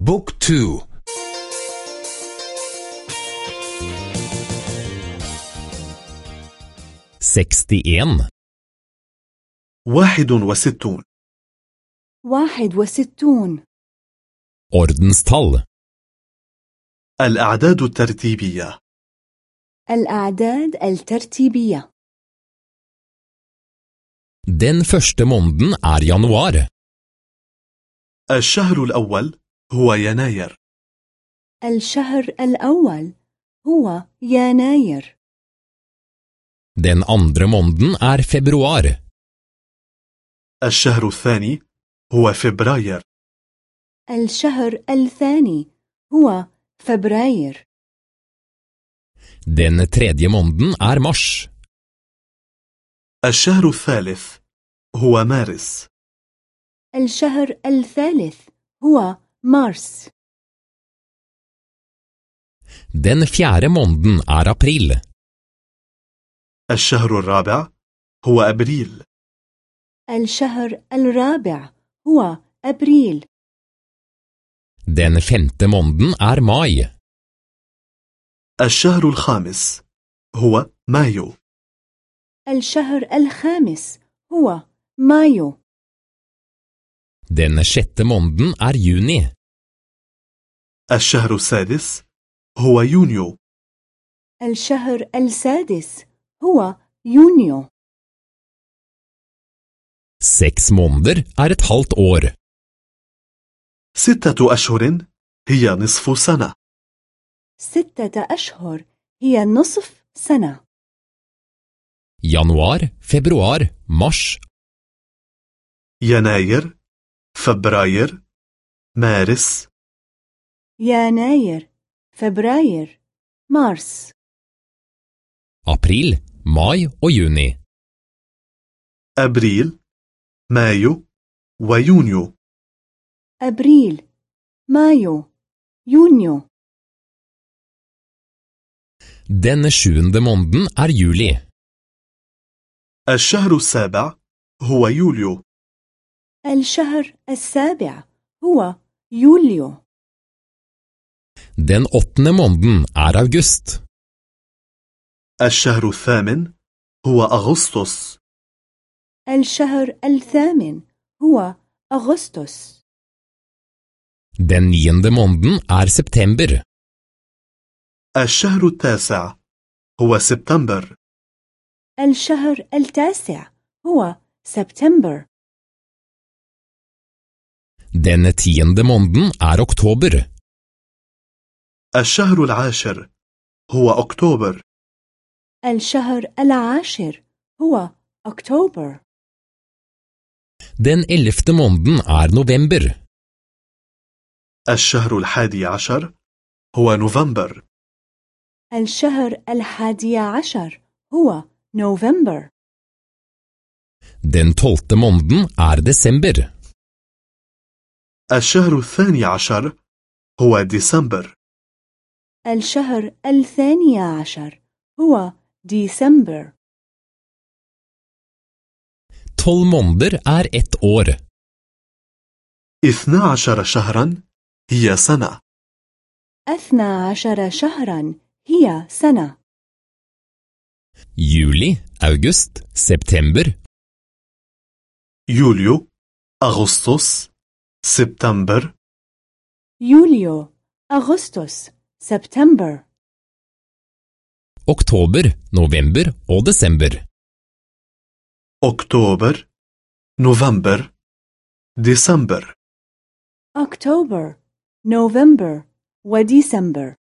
بوك تو. sekstien واحد وستون. واحد وستون. ordenstall الأعداد الترتيبية. الأعداد الترتيبية. Den første måneden er januar. الشهر الأول. هو يناير. الشهر الأول هو يناير. Den andre måneden er februar. الشهر الثاني هو فبراير. الشهر الثاني هو فبراير. Den tredje måneden er mars. الشهر الثالث هو مارس. الشهر الثالث هو مارس Den fjerde måneden er april. الشهر الرابع هو أبريل. الشهر الرابع هو أبريل Den femte måneden er mai. الشهر الخامس هو مايو. الشهر الخامس هو مايو Den sjette måneden er juni. الشهر السادس هو يونيو. الشهر السادس هو يونيو. Seks måneder er et halvt år. ستة أشهر هي نصف سنة. ستة أشهر هي نصف سنة. Januar, februar, mars, يناير فبراير مارس. يناير فبراير مارس. mai og juni. أبريل مايو ويونيو أبريل مايو يونيو. Den sjuende måneden er juli. الشهر السابع هو يوليو. الشهر السابع هو يوليو. Den åttende måneden er august. الشهر الثامن هو أغسطس. الشهر الثامن هو أغسطس. Den niende måneden er september. الشهر التاسع هو سبتمبر. الشهر التاسع هو سبتمبر. Den tiende måneden er oktober. الشهر العاشر هو أكتوبر الشهر العاشر هو أكتوبر Den ellevte måneden er november. الشهر الحادي عشر هو نوفمبر الشهر الحادي عشر هو نوفمبر Den tolvte måneden er desember. الشهر الثاني عشر هو ديسمبر. الشهر الثاني عشر هو ديسمبر. Tolv måneder er ett år. اثنا عشر شهرا هي سنة. أثنى عشر شهرا هي سنة. Juli, august, september, يوليو أغسطس سبتمبر. يوليو أغسطس سبتمبر. oktober, november og desember. أكتوبر نوفمبر ديسمبر. أكتوبر نوفمبر وديسمبر